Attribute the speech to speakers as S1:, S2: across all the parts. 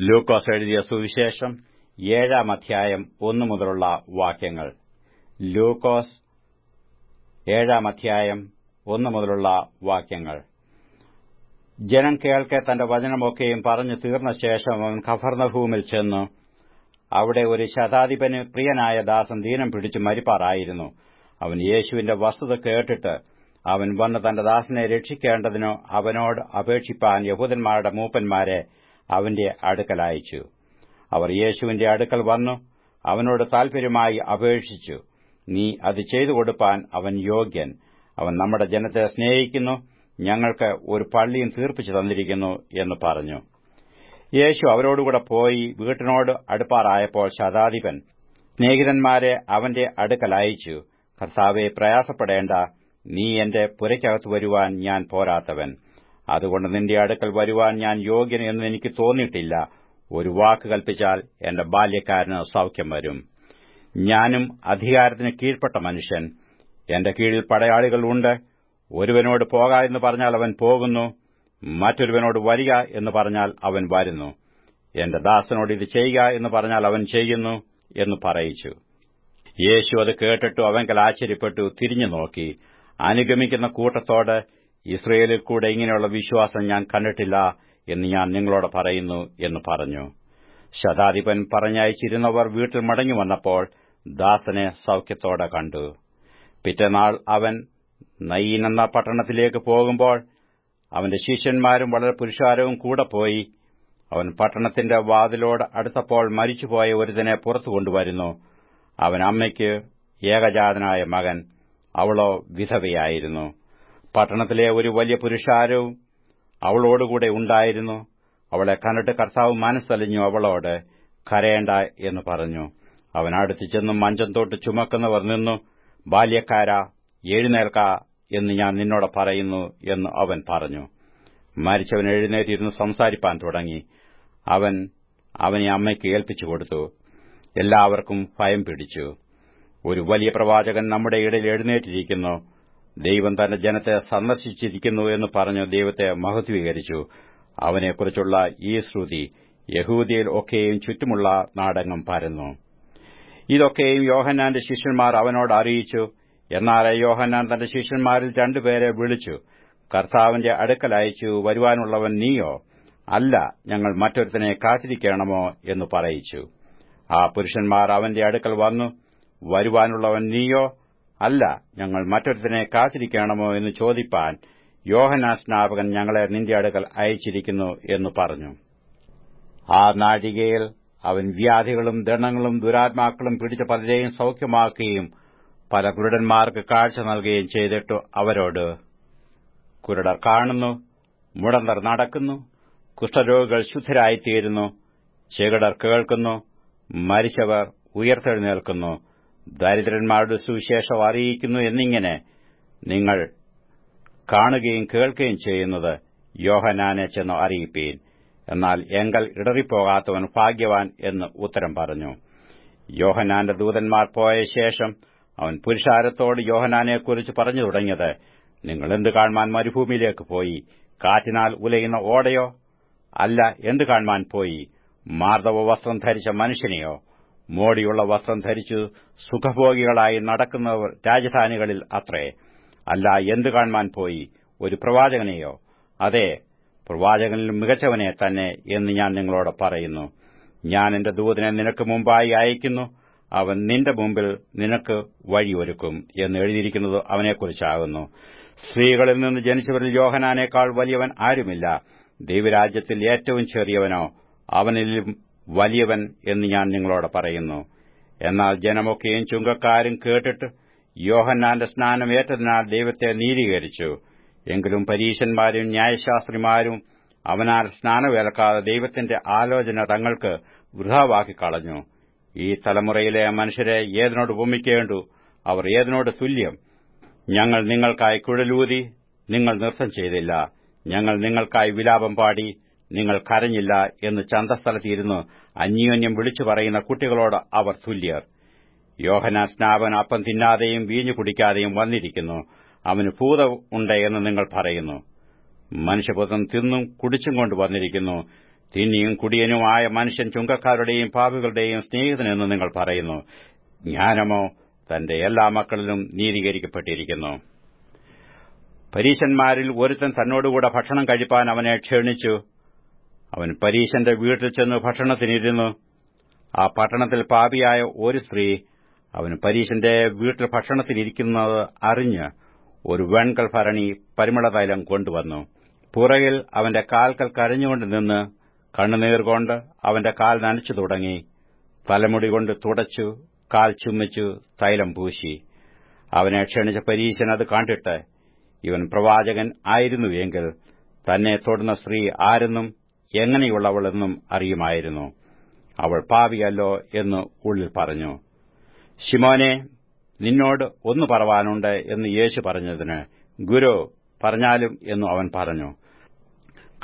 S1: ലൂക്കോസ് എഴുതിയ സുവിശേഷം ഏഴാം അധ്യായം ഒന്നു മുതലുള്ള വാക്യങ്ങൾ. ലൂക്കോസ് ഏഴാം അധ്യായം ഒന്നു മുതലുള്ള വാക്യങ്ങൾ. ജനം കേൾക്കെ തന്റെ വചനമൊക്കെയും പറഞ്ഞു തീർന്ന ശേഷം അവൻ ഖഫർണഭൂമിൽ ചെന്നു. അവിടെ ഒരു ശതാധിപന് പ്രിയനായ ദാസൻ ദീനം പിടിച്ചു മരിപ്പാറായിരുന്നു. അവൻ യേശുവിന്റെ വസ്തുത കേട്ടിട്ട് അവൻ വന്ന് തന്റെ ദാസനെ രക്ഷിക്കേണ്ടതിനോ അവനോട് അപേക്ഷിപ്പാൻ യഹൂദന്മാരുടെ മൂപ്പന്മാരെ അവന്റെ അടുക്കൽ അയച്ചു. അവർ യേശുവിന്റെ അടുക്കൽ വന്നു അവനോട് താൽപര്യമായി അപേക്ഷിച്ചു. നീ അത് ചെയ്തു കൊടുപ്പാൻ അവൻ യോഗ്യൻ. അവൻ നമ്മുടെ ജനത്തെ സ്നേഹിക്കുന്നു ഞങ്ങൾക്ക് ഒരു പള്ളിയും തീർപ്പിച്ചു തന്നിരിക്കുന്നു എന്ന് പറഞ്ഞു. യേശു അവരോടുകൂടെ പോയി വീട്ടിനോട് അടുപ്പാറായപ്പോൾ ശതാധിപൻ സ്നേഹിതന്മാരെ അവന്റെ അടുക്കൽ അയച്ചു. കർത്താവെ പ്രയാസപ്പെടേണ്ട. നീ എന്റെ പുരയ്ക്കകത്ത് വരുവാൻ ഞാൻ പോരാത്തവൻ. അതുകൊണ്ട് നിന്റെ അടുക്കൽ വരുവാൻ ഞാൻ യോഗ്യൻ എന്ന് എനിക്ക് തോന്നിയിട്ടില്ല. ഒരു വാക്ക് കൽപ്പിച്ചാൽ എന്റെ ബാല്യക്കാരന് സൌഖ്യം വരും. ഞാനും അധികാരത്തിന് കീഴ്പ്പെട്ട മനുഷ്യൻ. എന്റെ കീഴിൽ പടയാളികളുണ്ട് ഒരുവനോട് പോക എന്ന് പറഞ്ഞാൽ അവൻ പോകുന്നു. മറ്റൊരുവനോട് വരിക എന്ന് പറഞ്ഞാൽ അവൻ വരുന്നു. എന്റെ ദാസനോട് ഇത് ചെയ്യുക എന്ന് പറഞ്ഞാൽ അവൻ ചെയ്യുന്നു എന്ന് പറയിച്ചു. യേശു അത് കേട്ടിട്ടു അവങ്കൽ ആശ്ചര്യപ്പെട്ടു തിരിഞ്ഞു നോക്കി. അനുഗമിക്കുന്ന കൂട്ടത്തോട് ഇസ്രയേലിൽ കൂടെ ഇങ്ങനെയുള്ള വിശ്വാസം ഞാൻ കണ്ടിട്ടില്ല എന്ന് ഞാൻ നിങ്ങളോട് പറയുന്നു എന്ന് പറഞ്ഞു. ശതാധിപൻ പറഞ്ഞയച്ചിരുന്നവർ വീട്ടിൽ മടങ്ങി വന്നപ്പോൾ ദാസനെ സൌഖ്യത്തോടെ കണ്ടു. പിറ്റേനാൾ അവൻ നയീൻ പട്ടണത്തിലേക്ക് പോകുമ്പോൾ അവന്റെ ശിഷ്യന്മാരും വളരെ പുരുഷാരവും കൂടെ പോയി. അവൻ പട്ടണത്തിന്റെ വാതിലോട് അടുത്തപ്പോൾ മരിച്ചുപോയ ഒരുതിനെ പുറത്തു കൊണ്ടുവരുന്നു. അവൻ അമ്മയ്ക്ക് ഏകജാതനായ മകൻ. അവളോ വിധവയായിരുന്നു. പട്ടണത്തിലെ ഒരു വലിയ പുരുഷാരവും അവളോടുകൂടെ ഉണ്ടായിരുന്നു. അവളെ കണ്ടിട്ട് കർത്താവ് മനസ്സലിഞ്ഞു അവളോട് കരയേണ്ട എന്ന് പറഞ്ഞു. ചെന്ന് ചെന്നും മഞ്ചം തൊട്ട് ചുമക്കുന്നവർ നിന്നു ബാല്യക്കാര എഴുന്നേൽക്ക എന്ന് ഞാൻ നിന്നോട് പറയുന്നു എന്ന് അവൻ പറഞ്ഞു. മരിച്ചവൻ എഴുന്നേറ്റിരുന്ന് സംസാരിപ്പാൻ തുടങ്ങി. അവൻ അവനെ അമ്മയ്ക്ക് ഏൽപ്പിച്ചു കൊടുത്തു. എല്ലാവർക്കും ഭയം പിടിച്ചു. ഒരു വലിയ പ്രവാചകൻ നമ്മുടെ ഇടയിൽ എഴുന്നേറ്റിരിക്കുന്നു. ദൈവം തന്റെ ജനത്തെ സന്ദർശിച്ചിരിക്കുന്നു എന്ന് പറഞ്ഞു ദൈവത്തെ മഹത്വീകരിച്ചു. അവനെക്കുറിച്ചുള്ള ഈ ശ്രുതി യഹൂദിയിൽ ഒക്കെയും ചുറ്റുമുള്ള നാടകം പരന്നു. ഇതൊക്കെയും യോഹന്നാന്റെ ശിഷ്യന്മാർ അവനോട് അറിയിച്ചു. എന്നാൽ യോഹന്നാൻ തന്റെ ശിഷ്യന്മാരിൽ രണ്ടുപേരെ വിളിച്ചു. കർത്താവിന്റെ അടുക്കൽ അയച്ചു വരുവാനുള്ളവൻ നീയോ? അല്ല ഞങ്ങൾ മറ്റൊരുത്തനെ കാത്തിരിക്കണമോ? എന്ന് പറയിച്ചു. ആ പുരുഷന്മാർ അവന്റെ അടുക്കൽ വന്നു വരുവാനുള്ളവൻ നീയോ? അല്ല ഞങ്ങൾ മറ്റൊരുത്തനെ കാത്തിരിക്കണമോ എന്ന് ചോദിപ്പാൻ യോഹനാ സ്നാപകൻ ഞങ്ങളെ നിന്റെ അടുക്കൽ അയച്ചിരിക്കുന്നു എന്ന് പറഞ്ഞു. ആ നാഴികയിൽ അവൻ വ്യാധികളും ദണ്ണങ്ങളും ദുരാത്മാക്കളും പിടിച്ച പലരെയും സൌഖ്യമാക്കുകയും പല കുരുടന്മാർക്ക് കാഴ്ച നൽകുകയും ചെയ്തിട്ടു അവരോട് കുരുടർ കാണുന്നു മുടന്തർ നടക്കുന്നു കുഷ്ഠരോഗികൾ ശുദ്ധരായിത്തീരുന്നു ചെകിടർ കേൾക്കുന്നു മരിച്ചവർ ഉയർത്തെഴുന്നേൽക്കുന്നു ദരിദ്രന്മാരുടെ സുവിശേഷം അറിയിക്കുന്നു എന്നിങ്ങനെ നിങ്ങൾ കാണുകയും കേൾക്കുകയും ചെയ്യുന്നത് യോഹനാനെ ചെന്ന് അറിയിപ്പീൻ. എന്നാൽ എങ്കൽ ഇടറിപ്പോകാത്തവൻ ഭാഗ്യവാൻ എന്ന് ഉത്തരം പറഞ്ഞു. യോഹനാന്റെ ദൂതന്മാർ പോയ ശേഷം അവൻ പുരുഷാരത്തോട് യോഹനാനെക്കുറിച്ച് പറഞ്ഞു തുടങ്ങിയത് നിങ്ങൾ എന്ത് കാണുവാൻ മരുഭൂമിയിലേക്ക് പോയി? കാറ്റിനാൽ ഉലയുന്ന ഓടയോ? അല്ല എന്ത് കാണുവാൻ പോയി? മാർദ്ദവ വസ്ത്രം ധരിച്ച മനുഷ്യനെയോ? മോടിയുള്ള വസ്ത്രം ധരിച്ചു സുഖഭോഗികളായി നടക്കുന്നവർ രാജധാനികളിൽ അത്രേ. അല്ല എന്തു കാണുവാൻ പോയി? ഒരു പ്രവാചകനെയോ? അതെ പ്രവാചകനിൽ മികച്ചവനെ തന്നെ എന്ന് ഞാൻ നിങ്ങളോട് പറയുന്നു. ഞാൻ എന്റെ ദൂതനെ നിനക്ക് മുമ്പായി അയക്കുന്നു. അവൻ നിന്റെ മുമ്പിൽ നിനക്ക് വഴിയൊരുക്കും എന്ന് എഴുതിയിരിക്കുന്നത് അവനെക്കുറിച്ചാകുന്നു. സ്ത്രീകളിൽ നിന്ന് ജനിച്ചവരിൽ യോഹനാനേക്കാൾ വലിയവൻ ആരുമില്ല. ദൈവരാജ്യത്തിൽ ഏറ്റവും ചെറിയവനോ അവനിലും വലിയവൻ എന്ന് ഞാൻ നിങ്ങളോട് പറയുന്നു. എന്നാൽ ജനമൊക്കെയും ചുങ്കക്കാരും കേട്ടിട്ട് യോഹന്നാന്റെ സ്നാനം ഏറ്റതിനാൽ ദൈവത്തെ നീതീകരിച്ചു. എങ്കിലും പരീശന്മാരും ന്യായശാസ്ത്രിമാരും അവനാൽ സ്നാനമേൽക്കാതെ ദൈവത്തിന്റെ ആലോചന തങ്ങൾക്ക് വൃഥാവാക്കി കളഞ്ഞു. ഈ തലമുറയിലെ മനുഷ്യരെ ഏതിനോട് ഉപമിക്കേണ്ടു? അവർ ഏതിനോട് തുല്യം? ഞങ്ങൾ നിങ്ങൾക്കായി കുഴലൂതി നിങ്ങൾ നൃത്തം ചെയ്തില്ല. ഞങ്ങൾ നിങ്ങൾക്കായി വിലാപം പാടി നിങ്ങൾ കരഞ്ഞില്ല എന്ന് ചന്തസ്ഥലത്തിരുന്ന് അന്യോന്യം വിളിച്ചു പറയുന്ന കുട്ടികളോട് അവർ തുല്യർ. യോഹന സ്നാപൻ അപ്പം തിന്നാതെയും വീഞ്ഞു കുടിക്കാതെയും വന്നിരിക്കുന്നു. അവന് ഭൂത ഉണ്ട് എന്ന് നിങ്ങൾ പറയുന്നു. മനുഷ്യപുത്രൻ തിന്നും കുടിച്ചും കൊണ്ട് വന്നിരിക്കുന്നു. തിന്നിയും കുടിയനുമായ മനുഷ്യൻ ചുങ്കക്കാരുടെയും പാപികളുടെയും സ്നേഹിതനെന്ന് നിങ്ങൾ പറയുന്നു. ജ്ഞാനമോ തന്റെ എല്ലാ മക്കളിലും നീതീകരിക്കപ്പെട്ടിരിക്കുന്നു. പരീശന്മാരിൽ ഒരുത്തൻ തന്നോടുകൂടെ ഭക്ഷണം കഴിപ്പാൻ അവനെ ക്ഷണിച്ചു. അവൻ പരീശന്റെ വീട്ടിൽ ചെന്ന് ഭക്ഷണത്തിനിരുന്നു. ആ പട്ടണത്തിൽ പാപിയായ ഒരു സ്ത്രീ അവൻ പരീശന്റെ വീട്ടിൽ ഭക്ഷണത്തിനിരിക്കുന്നത് അറിഞ്ഞ് ഒരു വെൺകൽ ഭരണി പരിമളതൈലം കൊണ്ടുവന്നു. പുറകിൽ അവന്റെ കാൽക്കൽ കരഞ്ഞുകൊണ്ട് നിന്ന് കണ്ണുനീർ കൊണ്ട് അവന്റെ കാൽ നനച്ചു തുടങ്ങി. തലമുടി കൊണ്ട് തുടച്ചു കാൽ ചുമ്മിച്ചു തൈലം പൂശി. അവനെ ക്ഷണിച്ച പരീശൻ അത് കണ്ടിട്ട് ഇവൻ പ്രവാചകൻ ആയിരുന്നുവെങ്കിൽ തന്നെ തൊടുന്ന സ്ത്രീ ആരെന്നും എങ്ങനെയുള്ളവളെന്നും അറിയുമായിരുന്നു. അവൾ പാവിയല്ലോ എന്ന് ഉള്ളിൽ പറഞ്ഞു. ശിമോനെ നിന്നോട് ഒന്ന് പറവാനുണ്ട് എന്ന് യേശു പറഞ്ഞതിന് ഗുരു പറഞ്ഞാലും എന്നു അവൻ പറഞ്ഞു.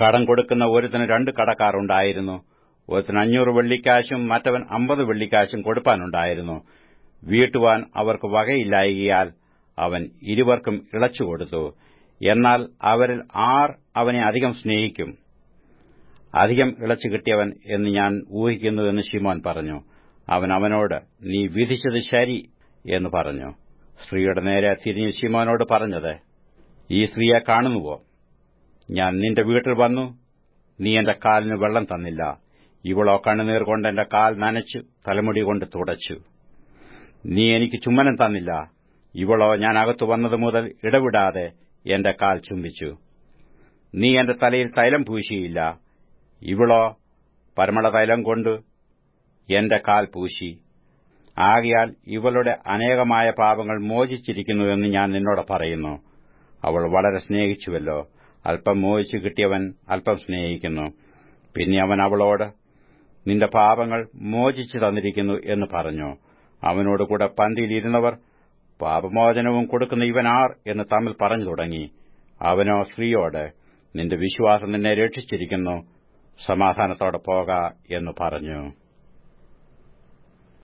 S1: കടം കൊടുക്കുന്ന ഒരുത്തിന് രണ്ട് കടക്കാറുണ്ടായിരുന്നു ഒരുത്തിന് അഞ്ഞൂറ് വെള്ളിക്കാശും മറ്റവൻ അമ്പത് വെള്ളിക്കാശും കൊടുപ്പാനുണ്ടായിരുന്നു. വീട്ടുവാൻ അവർക്ക് വകയില്ലായകിയാൽ അവൻ ഇരുവർക്കും ഇളച്ചുകൊടുത്തു എന്നാൽ അവരിൽ ആർ അവനെ അധികം സ്നേഹിക്കും? അധികം ഇളച്ചു കിട്ടിയവൻ എന്ന് ഞാൻ ഊഹിക്കുന്നുവെന്ന് ശിമോൻ പറഞ്ഞു. അവൻ അവനോട് നീ വിധിച്ചത് ശരി എന്ന് പറഞ്ഞു. സ്ത്രീയുടെ നേരെ തിരിഞ്ഞ് ശിമോനോട് പറഞ്ഞത് ഈ സ്ത്രീയെ കാണുന്നുവോ? ഞാൻ നിന്റെ വീട്ടിൽ വന്നു. നീ എന്റെ കാലിന് വെള്ളം തന്നില്ല. ഇവളോ കണ്ണുനീർ കൊണ്ട് എന്റെ കാൽ നനച്ചു തലമുടി കൊണ്ട് തുടച്ചു. നീ എനിക്ക് ചുമ്മനം തന്നില്ല. ഇവളോ ഞാൻ അകത്തു വന്നത് മുതൽ ഇടവിടാതെ എന്റെ കാൽ ചുംബിച്ചു. നീ എന്റെ തലയിൽ തൈലം പൂശിയില്ല. ഇവളോ പരമളതൈലം കൊണ്ട് എന്റെ കാൽ പൂശി. ആകയാൽ ഇവളുടെ അനേകമായ പാപങ്ങൾ മോചിച്ചിരിക്കുന്നുവെന്ന് ഞാൻ നിന്നോട് പറയുന്നു. അവൾ വളരെ സ്നേഹിച്ചുവല്ലോ. അല്പം മോചിച്ചു കിട്ടിയവൻ അല്പം സ്നേഹിക്കുന്നു. പിന്നെ അവൻ അവളോട് നിന്റെ പാപങ്ങൾ മോചിച്ചു തന്നിരിക്കുന്നു എന്ന് പറഞ്ഞു. അവനോട് അവനോടുകൂടെ പന്തിയിലിരുന്നവർ പാപമോചനവും കൊടുക്കുന്ന ഇവനാർ എന്ന് തമ്മിൽ പറഞ്ഞു തുടങ്ങി. അവനോ സ്ത്രീയോട് നിന്റെ വിശ്വാസം നിന്നെ രക്ഷിച്ചിരിക്കുന്നു. സമാധാനത്തോടെ പോക എന്ന് പറഞ്ഞു.